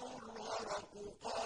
أَدْرَكَهُ الْغَرَقُ قَالَ